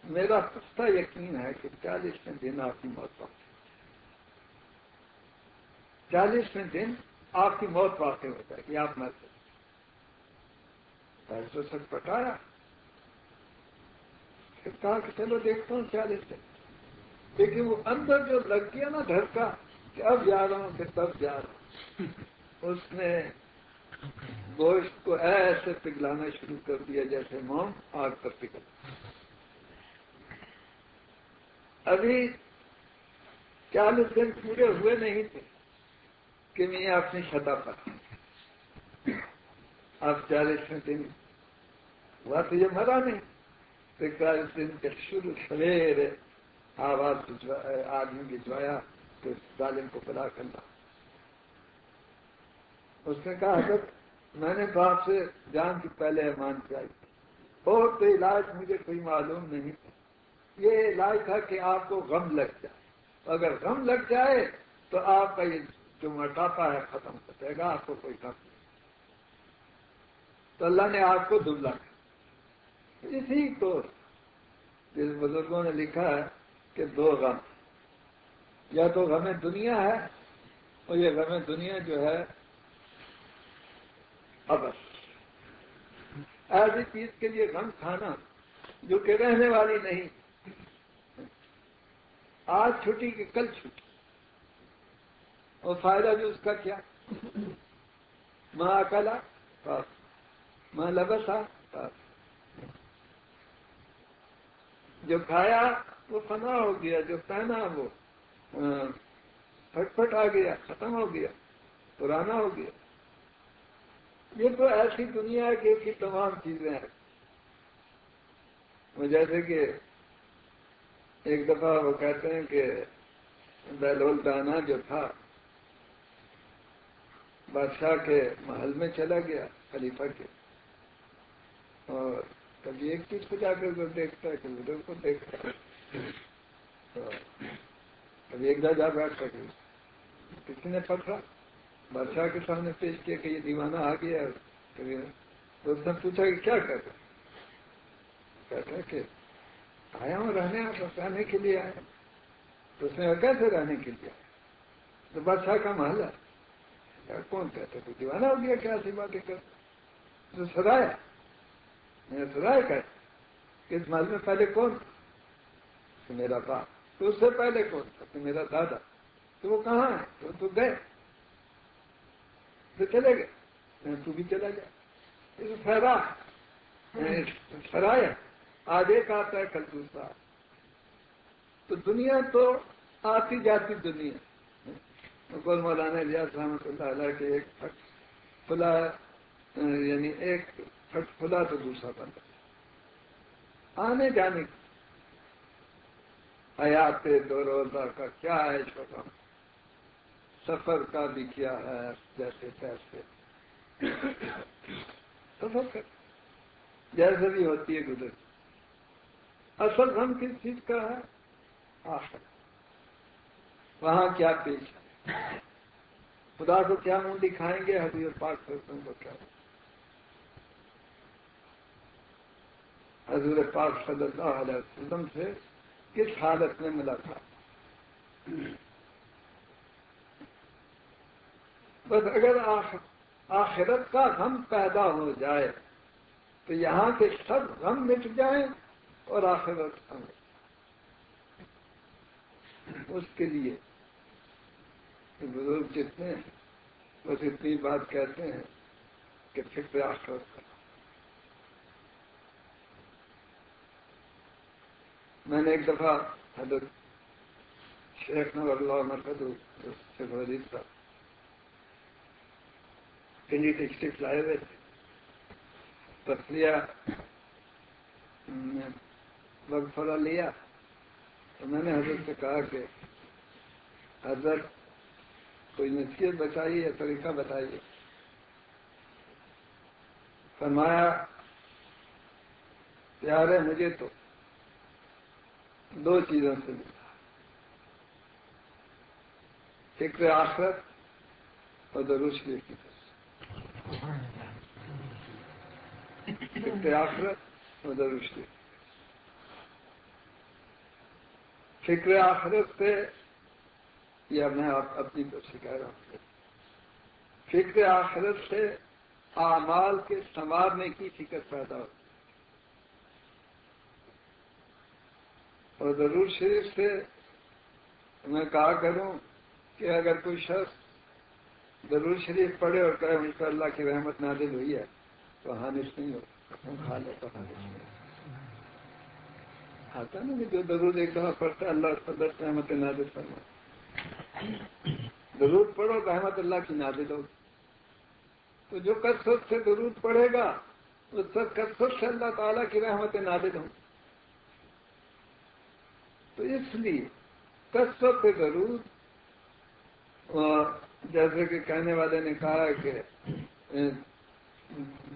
میرا پختہ یقین ہے کہ چالیسویں دن آپ کی موت واقع چالیسویں دن آپ کی موت واقع ہو جائے گی، آپ مر پیسوں سب پٹایا پھر کہا کہ چلو دیکھتا ہوں چالیس دن لیکن وہ اندر جو لگ گیا نا گھر کا کہ اب جا رہا ہوں کہ تب جا رہا ہوں اس نے گوشت کو ایسے پگلانا شروع کر دیا جیسے موم آگ پر پگل ابھی چالیس دن پورے ہوئے نہیں تھے۔ کہ میں اپنی سطح پر اب چالیسویں دن ہوا تو یہ مرا نہیں، تو چالیس دن کے شروع سویرے آواز آدمی بھجوایا تو ظالم کو پلا کرنا۔ اس نے کہا، حضرت، میں نے باپ سے جان کی پہلے ایمان چاہی اور تو علاج مجھے کوئی معلوم نہیں۔ یہ علاج تھا کہ آپ کو غم لگ جائے۔ اگر غم لگ جائے تو آپ کا یہ جو مٹاپا ہے ختم ہو جائے گا، آپ کو کوئی کم نہیں۔ تو اللہ نے آپ کو دبلا کر اسی کو جس بزرگوں نے لکھا ہے کہ دو غم۔ یا تو غم دنیا ہے اور یہ غم دنیا جو ہے ابس ایسی چیز کے لیے غم کھانا جو کہ رہنے والی نہیں۔ آج چھٹی کہ کل چھٹی۔ اور فائدہ بھی اس کا کیا؟ ماں اکلا پاس ماں لبسا پاس جو کھایا وہ فنا ہو گیا، جو پہنا وہ پھٹ پھٹ آ گیا، ختم ہو گیا، پرانا ہو گیا۔ یہ تو ایسی دنیا ہے کہ تمام چیزیں ہیں۔ وہ جیسے کہ ایک دفعہ وہ کہتے ہیں کہ بیلول دانا جو تھا بادشاہ کے محل میں چلا گیا، خلیفہ کے۔ اور کبھی ایک چیز کو جا کر دیکھتا ہے کبھی ادھر کو دیکھتا ہے۔ کبھی ایک جا بیٹھ کر کسی نے پکڑا۔ بادشاہ کے سامنے پیش کیا کہ یہ دیوانہ آ گیا کبھی تو اس نے پوچھا کہ کیا کہتے کہتا کہ آیا ہوں رہنے رہنے کے لیے آیا تو اس نے کیسے رہنے کے لیے آیا تو بادشاہ کا محل ہے۔ کون کہتے تو دیوانہ ہو گیا، کیا سی باتیں کر تو سرایا میں نے سرایا کہ اس محل میں پہلے کون؟ تھا میرا باپ۔ تو اس سے پہلے کون؟ تھا تو میرا دادا۔ تو وہ کہاں ہے؟ تو تو گئے۔ تو چلے گئے۔ تو بھی چلا گیا۔ پھیلا سرایا۔ آج ایک آتا ہے، کل دوسرا۔ تو دنیا تو آتی جاتی دنیا۔ گول مولانا لیا رحمۃ اللہ علیہ کے ایک پھٹ کھلا یعنی ایک پھٹ کھلا تو دوسرا بند آنے جانے کی حیات دو روزہ کا کیا ہے چھوٹا۔ سفر کا بھی کیا ہے جیسے تیسے۔ سفر کر جیسے بھی ہوتی ہے گزر۔ اصل غم کس چیز کا ہے؟ آخر وہاں کیا پیش ہے؟ خدا کو کیا منہ دکھائیں گے؟ حضور پاک کرتوں کو کیا؟ حضور پاک صلی اللہ علیہ وسلم سے کس حالت میں ملا تھا بس اگر آخرت کا غم پیدا ہو جائے تو یہاں کے سب غم مٹ جائیں اور آخرت اس کے لیے بزرگ جتنے ہیں، بس اتنی بات کہتے ہیں کہ فکر آخرت کا میں نے ایک دفعہ حضرت شیخ نور اللہ مرکز شیخ وزیر صاحب پنڈی ڈسٹرکٹ لائے ہوئے تھے۔ تفریح وقفہ لیا تو میں نے حضرت سے کہا کہ حضرت کوئی نصیحت بتائیے طریقہ بتائیے؟ فرمایا، پیار ہے مجھے تو دو چیزوں سے ملا فکر آخرت اور دروش کی فکر آخرت اور دروش فکر آخرت سے یا میں آپ اپنی طرف سے کہہ رہا ہوں۔ فکر آخرت سے اعمال کے سنوارنے کی فکر پیدا ہوتی اور ضرور شریف سے میں کہا کروں کہ اگر کوئی شخص ضرور شریف پڑھے اور کہے ان کو اللہ کی رحمت نازل ہوئی ہے، تو حانش نہیں ہو۔ کھا تو نہیں آتا نا کہ جو ضرور ایک دفعہ پڑھتا ہے، اللہ اس دس رحمت نازل کرنا ضرور پڑھو، رحمت اللہ کی نازل ہوگی تو جو کثرت سے درود پڑھے گا، اس پر کثرت سے اللہ تعالیٰ کی رحمت نادل ہوں۔ تو اس لیے کثرت سے درود جیسے کہ کہنے والے نے کہا کہ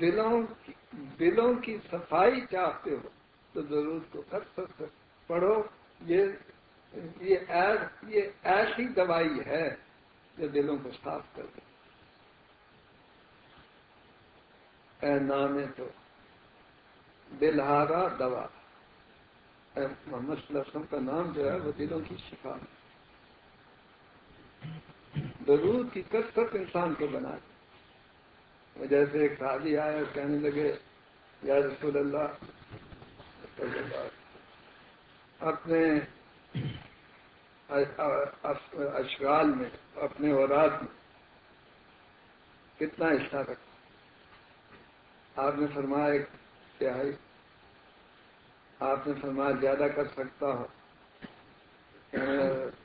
دلوں دلوں کی صفائی چاہتے ہو، تو درود کو کثرت سے پڑھو، یہ یہ ایسی دوائی ہے جو دلوں کو صاف کر دے۔ اے نام تو، دلہارا دوا۔ اے محمد صلی اللہ علیہ وسلم کا نام جو ہے وہ دلوں کی شفا۔ درود کی کثرت انسان کو بنا۔ وہ جیسے ایک شادی آئے اور کہنے لگے، یا رسول اللہ اپنے اشغال میں اپنے اوراد میں کتنا حصہ رکھا؟ آپ نے فرمایا تہائی آپ نے فرمایا زیادہ کر سکتا ہوں۔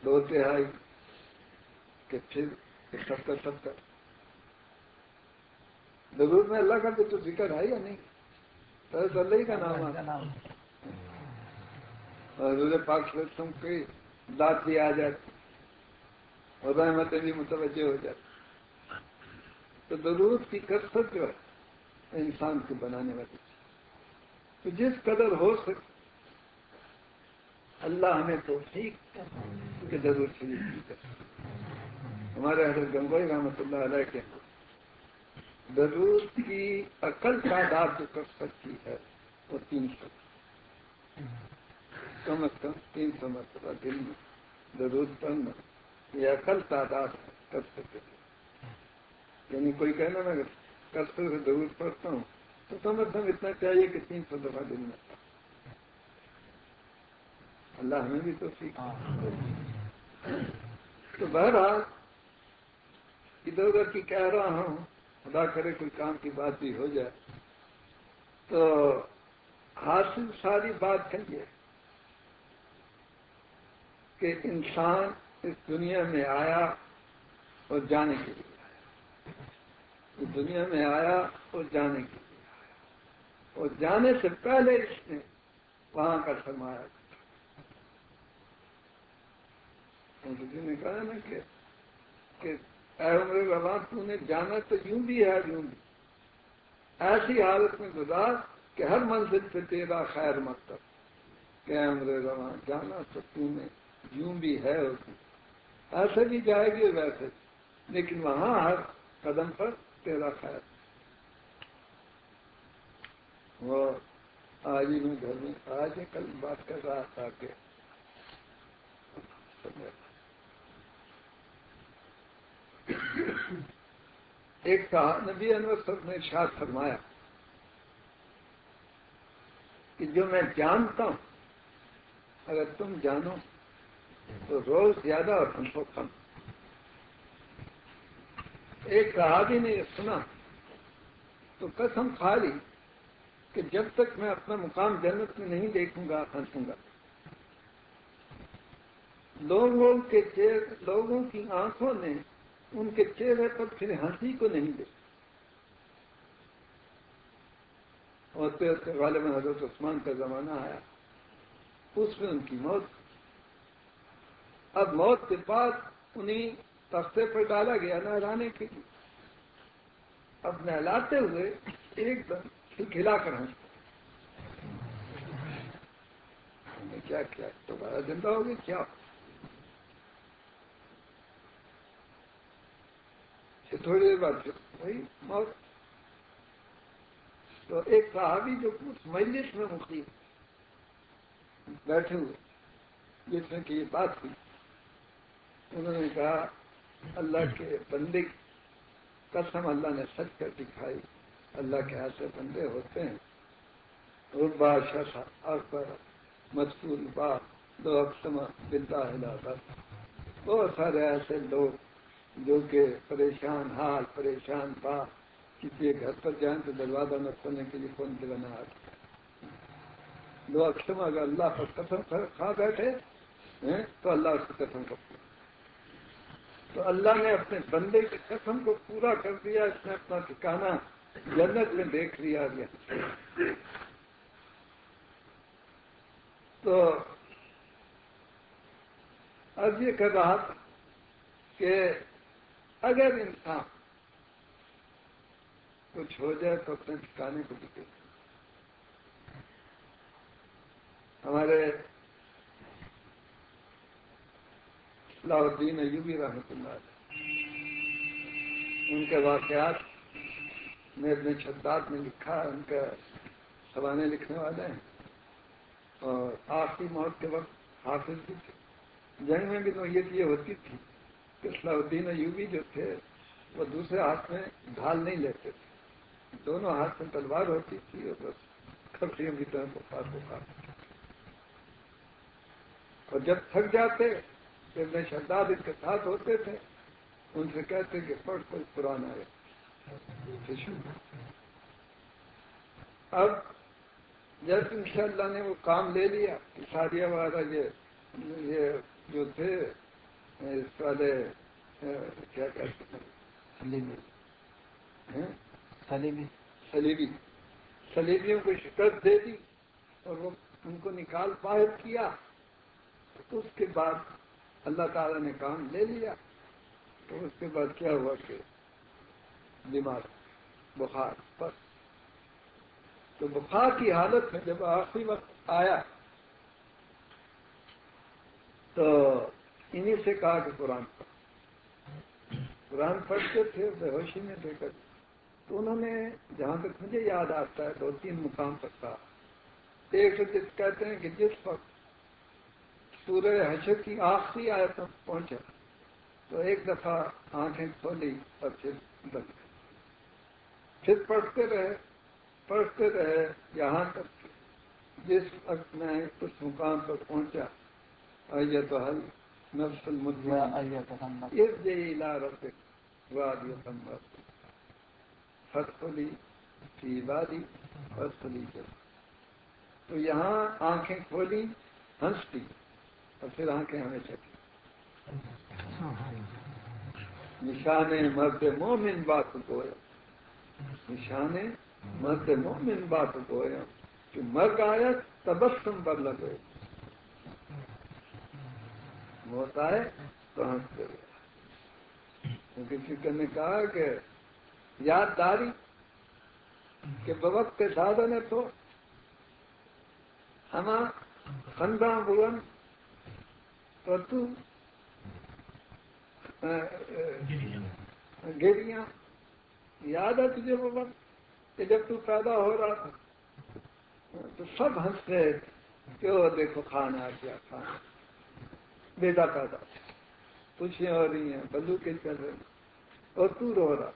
دو تہائی کہ پھر سب کا سب کا۔ ضرور میں اللہ کا تو ذکر ہے یا نہیں؟ سر اللہ ہی کا نام حضور پاک تم کی دانت بھی آ جاتی اور رحمتیں بھی متوجہ ہو جاتی تو ضرورت کی کثرت جو ہے، انسان کو بنانے والی۔ تو جس قدر ہو سکے، اللہ ہمیں تو ٹھیک کہ ضرور شریف ہمارے حضرت گنگوئی رحمۃ اللہ علیہ کے ضرور کی عقل تعداد جو کر سکتی ہے، وہ تین سو۔ کم از کم تین سو مرتبہ دن میں ضرور پڑھنا، یہ عقل تعداد کر سکتے یعنی کوئی کہنا میں کثر سے ضرور پڑھتا ہوں، تو کم از کم اتنا چاہیے کہ تین سو دفعہ دن میں۔ اللہ ہمیں بھی تو سیکھ تو بہرحال، ادھر ادھر کی کہہ رہا ہوں، خدا کرے کوئی کام کی بات بھی ہو جائے، تو حاصل ساری بات ہے۔ یہ کہ انسان اس دنیا میں آیا اور جانے کے لیے آیا۔ اس دنیا میں آیا اور جانے کے لیے آیا۔ اور جانے سے پہلے اس نے وہاں کا سرمایا کسی جی نے کہا نا کہ اے عمر بابا، تو نے جانا تو یوں بھی ہے یوں بھی۔ ایسی حالت میں گزار کہ ہر منزل سے تیرا خیر مطلب کہ اے عمر بابا، جانا تو تو نے یوں بھی ہے ایسے بھی جائے گی ویسے۔ لیکن وہاں ہر قدم پر تیرا خیر۔ وہ آج ہی میں گھر میں آج ہی کل بات کر رہا تھا کہ ایک کہا نبی انور صاحب نے شاد فرمایا کہ جو میں جانتا ہوں، اگر تم جانو تو روز زیادہ اور ہم کو کم۔ ایک صحابی نے سنا، تو قسم کھا لی کہ جب تک میں اپنا مقام جنت میں نہیں دیکھوں گا ہنسوں گا۔ لوگوں کے لوگوں کی آنکھوں نے ان کے چہرے پر پھر ہنسی کو نہیں دیکھا۔ اور پھر والے میں حضرت عثمان کا زمانہ آیا۔ اس میں ان کی موت اب موت کے بعد انہیں تختے پر ڈالا گیا نہلانے کے لیے۔ اب نہلاتے ہوئے ایک دم کھلا کر ہم۔ نے کیا کیا؟ دوبارہ زندہ ہو گئی کیا؟ تھوڑی دیر بعد وہی موت۔ تو ایک صحابی جو کچھ مجلس میں مقیم بیٹھے ہوئے۔ جس میں کہ یہ بات ہوئی۔ انہوں نے کہا، اللہ کے بندے قسم اللہ نے سچ کر دکھائی، اللہ کے ہاتھ سے بندے ہوتے ہیں۔ اور بادشاہ اکبر مشہور با دو اقسم بلتا ہے بہت سارے ایسے لوگ جو کہ پریشان، حال پریشان با کسی گھر پر جائیں تو دروازہ نہ کھولنے کے لیے کون بنا دو اکثر اگر اللہ پر قسم کھا بیٹھے تو اللہ اس کی قسم کو تو اللہ نے اپنے بندے کی قسم کو پورا کر دیا، اس نے اپنا ٹھکانا جنت میں دیکھ لیا گیا تو اب یہ کر رہا تھا کہ اگر انسان کچھ ہو جائے تو اپنے ٹھکانے کو دکھے ہمارے الدین ایوبی رحمۃ اللہ ان کے واقعات میں اپنے شداد میں لکھا، ان کا سوانے لکھنے والے ہیں۔ اور آخری موت کے وقت حافظ بھی تھے۔ جنگ میں بھی نوعیت یہ ہوتی تھی کہ صلاح الدین ایوبی جو تھے، وہ دوسرے ہاتھ میں ڈھال نہیں لیتے تھے۔ دونوں ہاتھ میں تلوار ہوتی تھی اور بس کھڑکیوں کی طرح بخار بخار اور جب تھک جاتے میں شہزاد ان کے ساتھ ہوتے تھے ان سے کہتے کہ پڑھ کوئی پرانا ہے اب جب ان شاء اللہ نے وہ کام لے لیا شادیہ وغیرہ یہ جو تھے اس والے کیا کہتے ہیں؟ سلیبی سلیبی سلیبیوں کو شکست دے دی اور وہ ان کو نکال باہر کیا۔ اس کے بعد اللہ تعالی نے کام لے لیا تو اس کے بعد کیا ہوا کہ بیمار بخار پر تو بخار کی حالت میں جب آخری وقت آیا تو انہیں سے کہا کہ قرآن پڑھ۔ قرآن پڑھتے تھے، بے ہوشی میں دے کر۔ تو انہوں نے جہاں تک مجھے یاد آتا ہے، دو تین مقام پر تھا ایک تو کہتے ہیں کہ جس وقت سورہ حشر کی آخری آیت پہنچا۔ تو ایک دفعہ آنکھیں کھولی اور پھر بند۔ پھر پڑھتے رہے پڑھتے رہے یہاں تک جس وقت میں اس مقام پر پہنچا آئیے تو حل نفس علاق وادی فصلی فی وادی فصلی تو یہاں آنکھیں کھولی ہنستی اور پھر آنکھیں ہمیں چکی نشان مرد مومن بات گویا نشان مرد مومن بات گویا کہ مرگ آیا، تبسم پر لگے۔ موت آئے تو ہنس کر کسی نے کہا کہ یادداری کہ بوقت کے سادھن تو ہم خندہ بلن تو تو گریاں یاد ہے تجھے وہ وقت کہ جب تو پیدا ہو رہا تھا تو سب ہنستے کہ وہ دیکھو کھانا کیا کھانا۔ بیٹا پیدا خوشیاں ہو رہی ہیں بلو کے چل رہے اور تو رو رہا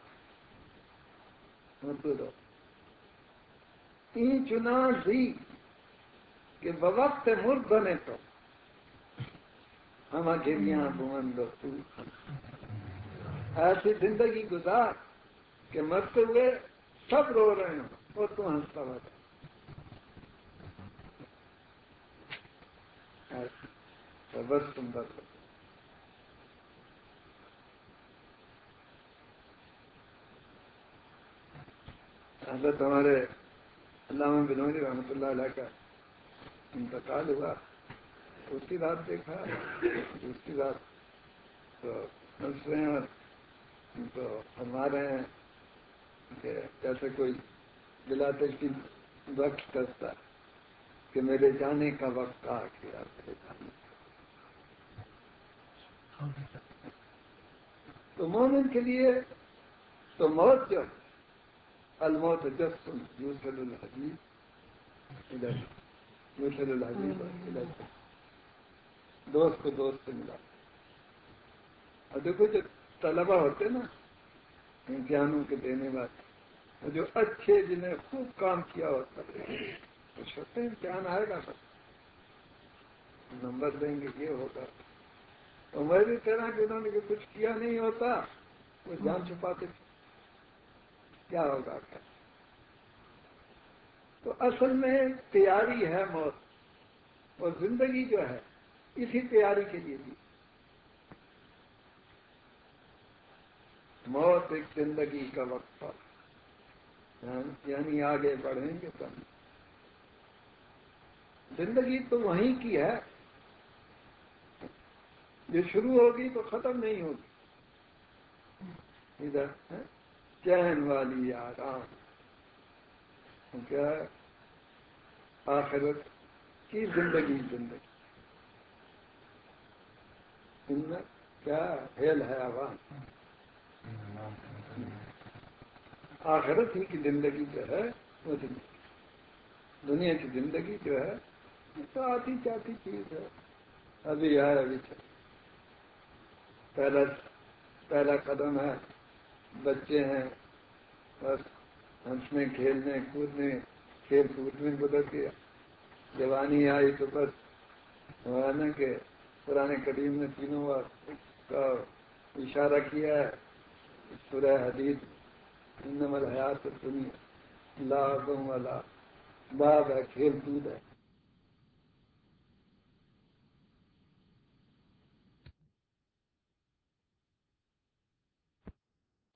چنا سی کہ بوقت مرد بنے تو ہم اکیلیاں بھون دو ایسی زندگی گزار کہ مرتے ہوئے سب رو رہے ہیں اور تو ہنستا ہوا بس سندر حضرت ہمارے علامہ بنوری رحمۃ اللہ علیہ کا انتقال ہوا۔ اسی رات دیکھا، دوسری رات تو ہنس رہے ہیں، تو ہمارے ہیں کہ جیسے کوئی دلاتے کی وقت کرتا کہ میرے جانے کا وقت آ گیا، میرے جانے کا تو مومن کے لیے تو موت جو الموت جسم يوصل الحديث إلى يوصل الحديث دوست کو دوست سے ملا۔ اور دیکھو جو طلبا ہوتے نا، امتحانوں کے دینے والے جو اچھے جنہیں خوب کام کیا ہوتا کچھ ہوتے ہیں امتحان آئے گا سر نمبر دیں گے، یہ ہوگا۔ تو میں بھی کہنا کہ انہوں نے کچھ کیا نہیں ہوتا، وہ جان چھپاتے تھے۔ کیا ہوگا کیا تو اصل میں تیاری ہے موت، اور زندگی جو ہے اسی تیاری کے لیے بھی موت ایک زندگی کا وقت تھا۔ یعنی, یعنی آگے بڑھیں گے تب زندگی تو وہیں کی ہے۔ جو شروع ہوگی تو ختم نہیں ہوگی۔ ادھر چین والی آرام کیا آخرت کی زندگی زندگی۔ ان میں کیا ہیل ہے عوام آخرت ہی کی زندگی جو ہے وہ زندگی، دنیا کی زندگی جو ہے تو آتی چاہتی چیز ہے۔ ابھی ہے، ابھی چل۔ پہلا پہلا قدم ہے، بچے ہیں، بس ہنسنے، کھیلنے، کودنے، کھیل کود میں گزر گیا جوانی آئی تو بس نا کہ پرانے قدیم نے تینوں کا اشارہ کیا ہے۔ سورہ حدیث نمل حیات دنیا لا والا باب ہے، کھیل کود ہے۔